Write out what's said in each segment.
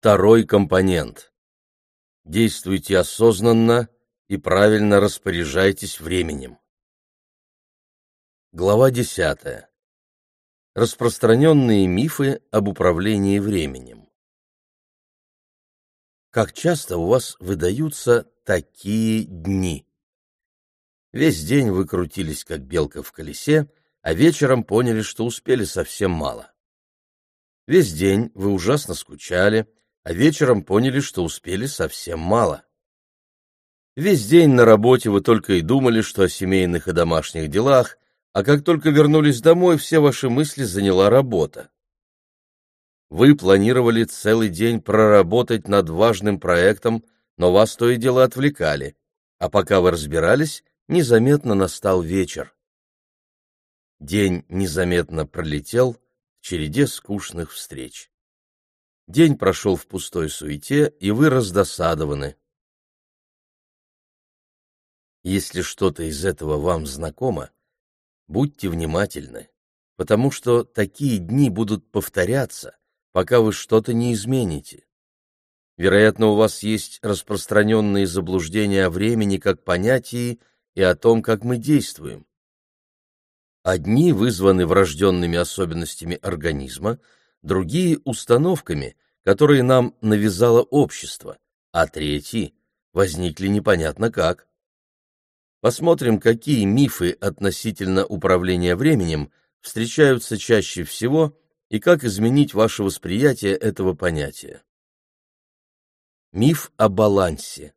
Второй компонент. Действуйте осознанно и правильно распоряжайтесь временем. Глава 10. Распространенные мифы об управлении временем. Как часто у вас выдаются такие дни? Весь день вы крутились, как белка в колесе, а вечером поняли, что успели совсем мало. Весь день вы ужасно скучали, а вечером поняли, что успели совсем мало. Весь день на работе вы только и думали, что о семейных и домашних делах, а как только вернулись домой, все ваши мысли заняла работа. Вы планировали целый день проработать над важным проектом, но вас то и дело отвлекали, а пока вы разбирались, незаметно настал вечер. День незаметно пролетел в череде скучных встреч. День прошел в пустой суете, и вы раздосадованы. Если что-то из этого вам знакомо, будьте внимательны, потому что такие дни будут повторяться, пока вы что-то не измените. Вероятно, у вас есть распространенные заблуждения о времени как понятии и о том, как мы действуем. Одни вызваны врожденными особенностями организма, другие — установками, которые нам навязало общество, а третьи возникли непонятно как. Посмотрим, какие мифы относительно управления временем встречаются чаще всего и как изменить ваше восприятие этого понятия. Миф о балансе.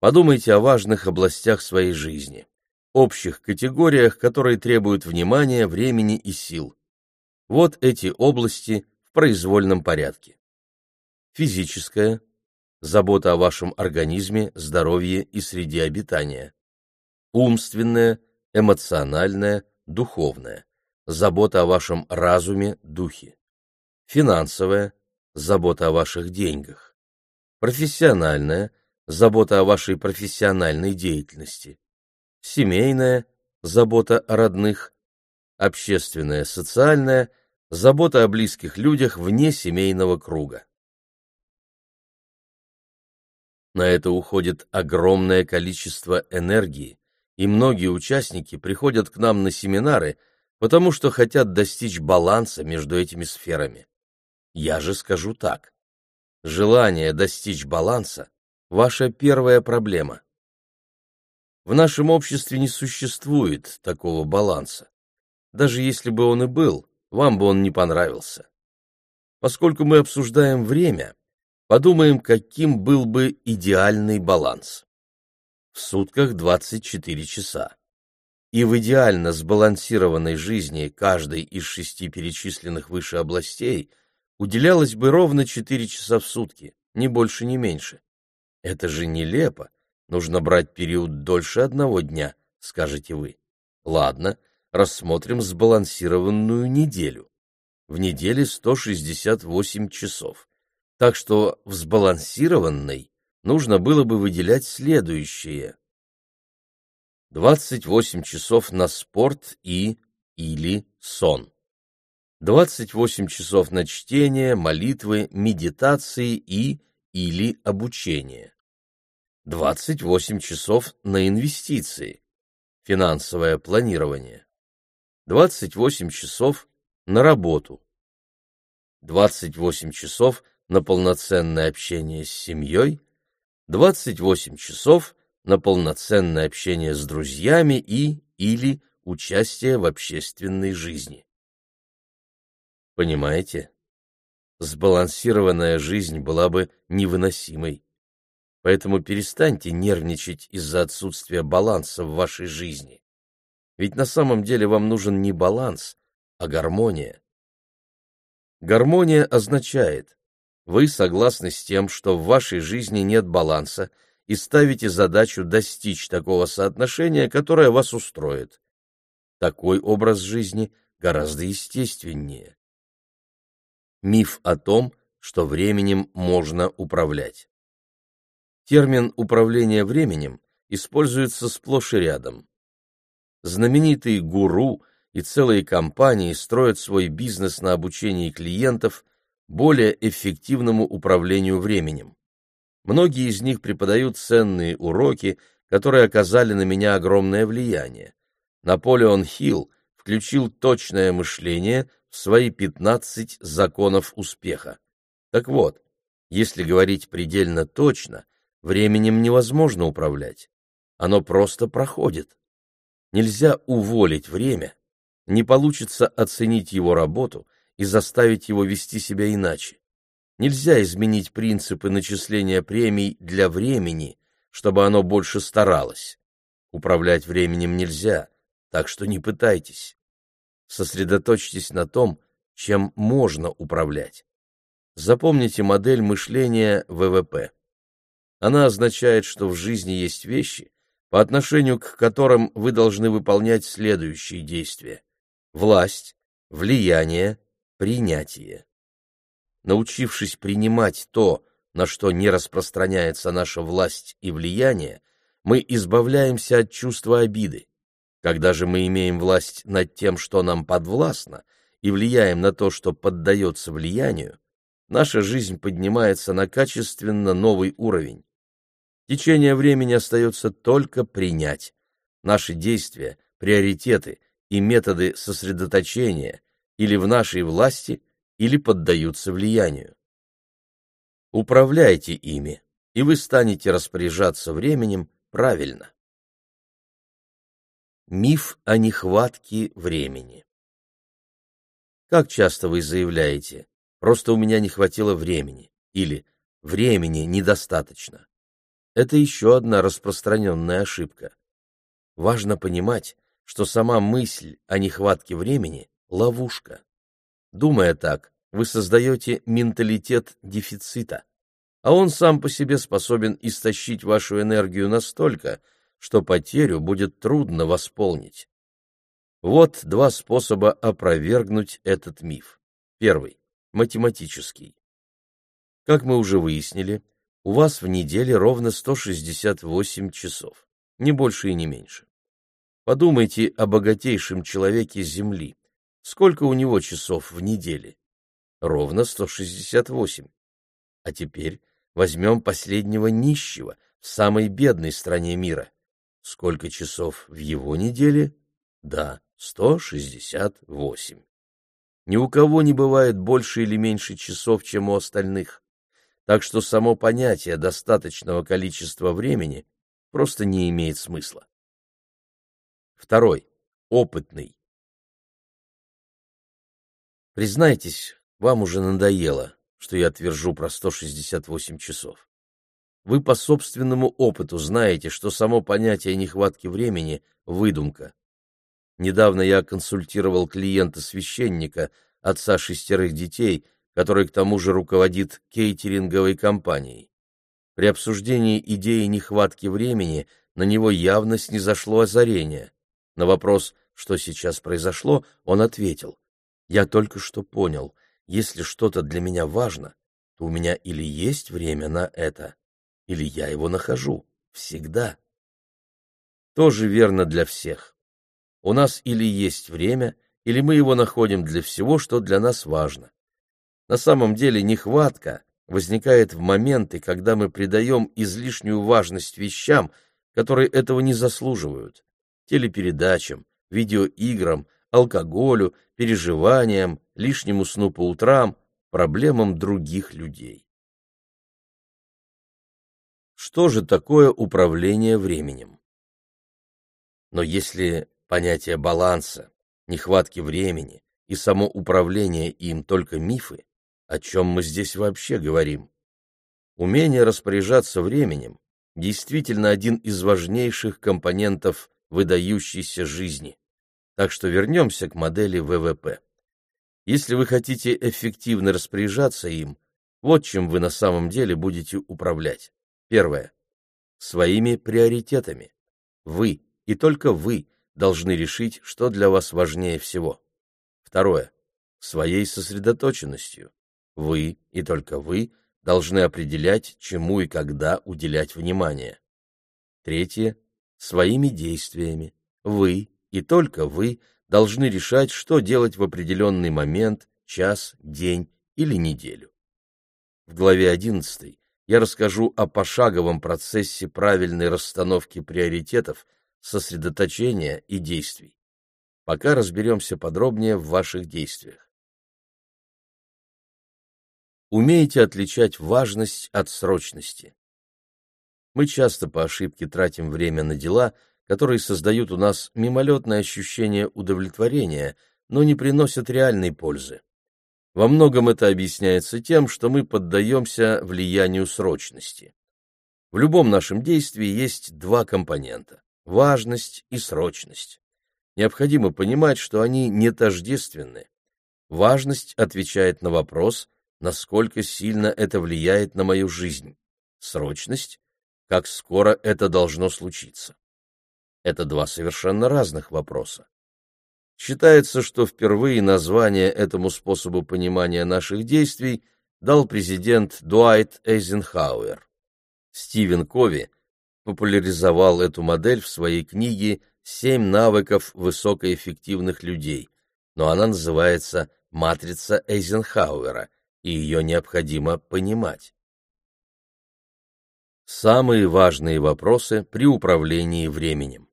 Подумайте о важных областях своей жизни, общих категориях, которые требуют внимания, времени и сил. Вот эти области в произвольном порядке. Физическая, забота о вашем организме, здоровье и среде обитания. Умственная, эмоциональная, духовная забота о вашем разуме, духе. Финансовая – забота о ваших деньгах. Профессиональная – забота о вашей профессиональной деятельности. Семейная – забота о родных. Общественная, социальная – забота о близких людях вне семейного круга. На это уходит огромное количество энергии, и многие участники приходят к нам на семинары – потому что хотят достичь баланса между этими сферами. Я же скажу так. Желание достичь баланса – ваша первая проблема. В нашем обществе не существует такого баланса. Даже если бы он и был, вам бы он не понравился. Поскольку мы обсуждаем время, подумаем, каким был бы идеальный баланс. В сутках 24 часа и в идеально сбалансированной жизни каждой из шести перечисленных выше областей уделялось бы ровно четыре часа в сутки, ни больше, ни меньше. Это же нелепо, нужно брать период дольше одного дня, скажете вы. Ладно, рассмотрим сбалансированную неделю. В неделе 168 часов. Так что в сбалансированной нужно было бы выделять следующее. 28 часов на спорт и или сон. 28 часов на чтение, молитвы, медитации и или обучение. 28 часов на инвестиции, финансовое планирование. 28 часов на работу. 28 часов на полноценное общение с семьей. 28 часов на полноценное общение с друзьями и или участие в общественной жизни. Понимаете? Сбалансированная жизнь была бы невыносимой. Поэтому перестаньте нервничать из-за отсутствия баланса в вашей жизни. Ведь на самом деле вам нужен не баланс, а гармония. Гармония означает, вы согласны с тем, что в вашей жизни нет баланса, и ставите задачу достичь такого соотношения, которое вас устроит. Такой образ жизни гораздо естественнее. Миф о том, что временем можно управлять. Термин «управление временем» используется сплошь и рядом. Знаменитые гуру и целые компании строят свой бизнес на обучении клиентов, более эффективному управлению временем. Многие из них преподают ценные уроки, которые оказали на меня огромное влияние. Наполеон Хилл включил точное мышление в свои 15 законов успеха. Так вот, если говорить предельно точно, временем невозможно управлять. Оно просто проходит. Нельзя уволить время, не получится оценить его работу и заставить его вести себя иначе. Нельзя изменить принципы начисления премий для времени, чтобы оно больше старалось. Управлять временем нельзя, так что не пытайтесь. Сосредоточьтесь на том, чем можно управлять. Запомните модель мышления ВВП. Она означает, что в жизни есть вещи, по отношению к которым вы должны выполнять следующие действия. Власть, влияние, принятие. Научившись принимать то, на что не распространяется наша власть и влияние, мы избавляемся от чувства обиды. Когда же мы имеем власть над тем, что нам подвластно, и влияем на то, что поддается влиянию, наша жизнь поднимается на качественно новый уровень. Течение времени остается только принять. Наши действия, приоритеты и методы сосредоточения или в нашей власти, или поддаются влиянию. Управляйте ими, и вы станете распоряжаться временем правильно. Миф о нехватке времени Как часто вы заявляете «просто у меня не хватило времени» или «времени недостаточно»? Это еще одна распространенная ошибка. Важно понимать, что сама мысль о нехватке времени – ловушка. Думая так, вы создаете менталитет дефицита, а он сам по себе способен истощить вашу энергию настолько, что потерю будет трудно восполнить. Вот два способа опровергнуть этот миф. Первый – математический. Как мы уже выяснили, у вас в неделе ровно 168 часов, не больше и не меньше. Подумайте о богатейшем человеке Земли. Сколько у него часов в неделе? Ровно 168. А теперь возьмем последнего нищего в самой бедной стране мира. Сколько часов в его неделе? Да, 168. Ни у кого не бывает больше или меньше часов, чем у остальных так что само понятие достаточного количества времени просто не имеет смысла. Второй. Опытный. Признайтесь, вам уже надоело, что я твержу про 168 часов. Вы по собственному опыту знаете, что само понятие нехватки времени – выдумка. Недавно я консультировал клиента-священника, отца шестерых детей, который к тому же руководит кейтеринговой компанией. При обсуждении идеи нехватки времени на него явно снизошло озарение. На вопрос, что сейчас произошло, он ответил, «Я только что понял, если что-то для меня важно, то у меня или есть время на это, или я его нахожу, всегда». Тоже верно для всех. У нас или есть время, или мы его находим для всего, что для нас важно. На самом деле нехватка возникает в моменты, когда мы придаем излишнюю важность вещам, которые этого не заслуживают. Телепередачам, видеоиграм, алкоголю, переживаниям, лишнему сну по утрам, проблемам других людей. Что же такое управление временем? Но если понятие баланса, нехватки времени и само управление им только мифы, о чем мы здесь вообще говорим? Умение распоряжаться временем действительно один из важнейших компонентов выдающейся жизни. Так что вернемся к модели ВВП. Если вы хотите эффективно распоряжаться им, вот чем вы на самом деле будете управлять. Первое. Своими приоритетами. Вы, и только вы, должны решить, что для вас важнее всего. Второе. Своей сосредоточенностью. Вы, и только вы, должны определять, чему и когда уделять внимание. Третье. Своими действиями. Вы, и только вы, должны решать, что делать в определенный момент, час, день или неделю. В главе 11 я расскажу о пошаговом процессе правильной расстановки приоритетов, сосредоточения и действий. Пока разберемся подробнее в ваших действиях. Умеете отличать важность от срочности. Мы часто по ошибке тратим время на дела, которые создают у нас мимолетное ощущение удовлетворения, но не приносят реальной пользы. Во многом это объясняется тем, что мы поддаемся влиянию срочности. В любом нашем действии есть два компонента – важность и срочность. Необходимо понимать, что они не тождественны. Важность отвечает на вопрос, насколько сильно это влияет на мою жизнь. Срочность – как скоро это должно случиться. Это два совершенно разных вопроса. Считается, что впервые название этому способу понимания наших действий дал президент Дуайт Эйзенхауэр. Стивен Кови популяризовал эту модель в своей книге «Семь навыков высокоэффективных людей», но она называется «Матрица Эйзенхауэра», и ее необходимо понимать. Самые важные вопросы при управлении временем.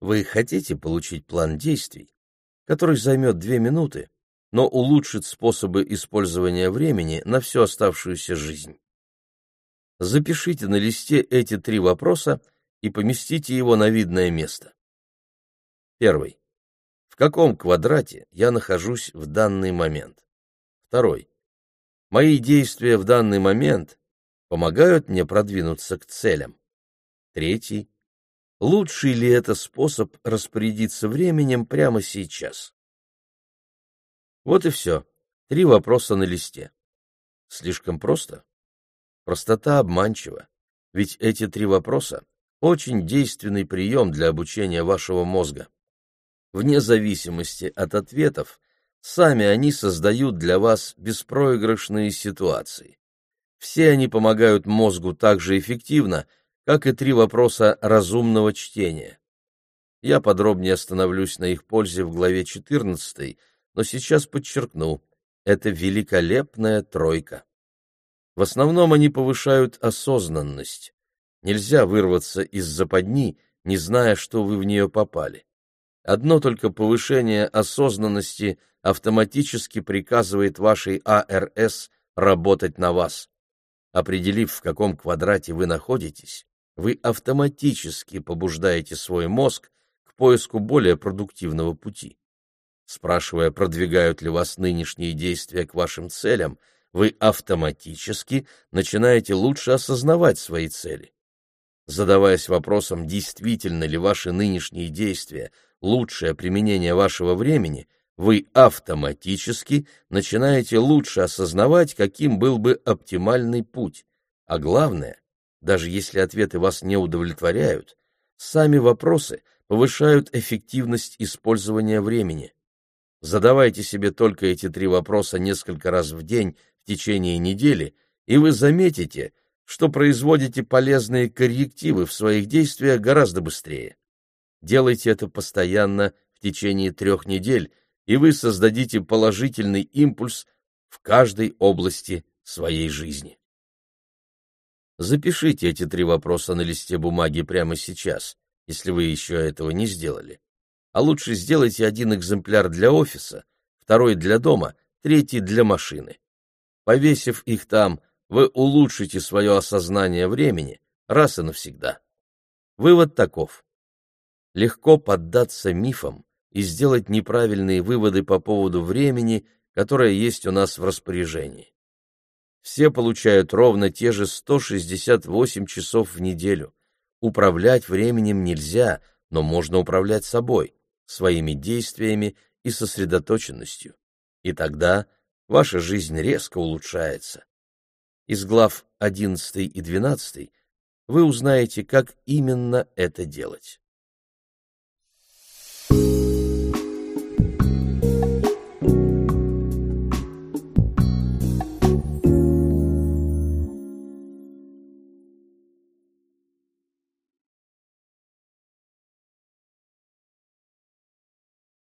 Вы хотите получить план действий, который займет две минуты, но улучшит способы использования времени на всю оставшуюся жизнь? Запишите на листе эти три вопроса и поместите его на видное место. Первый. В каком квадрате я нахожусь в данный момент? Второй. Мои действия в данный момент помогают мне продвинуться к целям. Третий лучший ли это способ распорядиться временем прямо сейчас? Вот и все. Три вопроса на листе. Слишком просто? Простота обманчива, ведь эти три вопроса – очень действенный прием для обучения вашего мозга. Вне зависимости от ответов, сами они создают для вас беспроигрышные ситуации. Все они помогают мозгу так же эффективно, как и три вопроса разумного чтения. Я подробнее остановлюсь на их пользе в главе 14, но сейчас подчеркну, это великолепная тройка. В основном они повышают осознанность. Нельзя вырваться из западни, не зная, что вы в нее попали. Одно только повышение осознанности автоматически приказывает вашей АРС работать на вас. Определив, в каком квадрате вы находитесь, вы автоматически побуждаете свой мозг к поиску более продуктивного пути. Спрашивая, продвигают ли вас нынешние действия к вашим целям, вы автоматически начинаете лучше осознавать свои цели. Задаваясь вопросом, действительно ли ваши нынешние действия лучшее применение вашего времени, вы автоматически начинаете лучше осознавать, каким был бы оптимальный путь, а главное, даже если ответы вас не удовлетворяют, сами вопросы повышают эффективность использования времени. Задавайте себе только эти три вопроса несколько раз в день в течение недели, и вы заметите, что производите полезные коррективы в своих действиях гораздо быстрее. Делайте это постоянно в течение трех недель, и вы создадите положительный импульс в каждой области своей жизни. Запишите эти три вопроса на листе бумаги прямо сейчас, если вы еще этого не сделали. А лучше сделайте один экземпляр для офиса, второй для дома, третий для машины. Повесив их там, вы улучшите свое осознание времени раз и навсегда. Вывод таков. Легко поддаться мифам и сделать неправильные выводы по поводу времени, которое есть у нас в распоряжении все получают ровно те же 168 часов в неделю. Управлять временем нельзя, но можно управлять собой, своими действиями и сосредоточенностью. И тогда ваша жизнь резко улучшается. Из глав 11 и 12 вы узнаете, как именно это делать.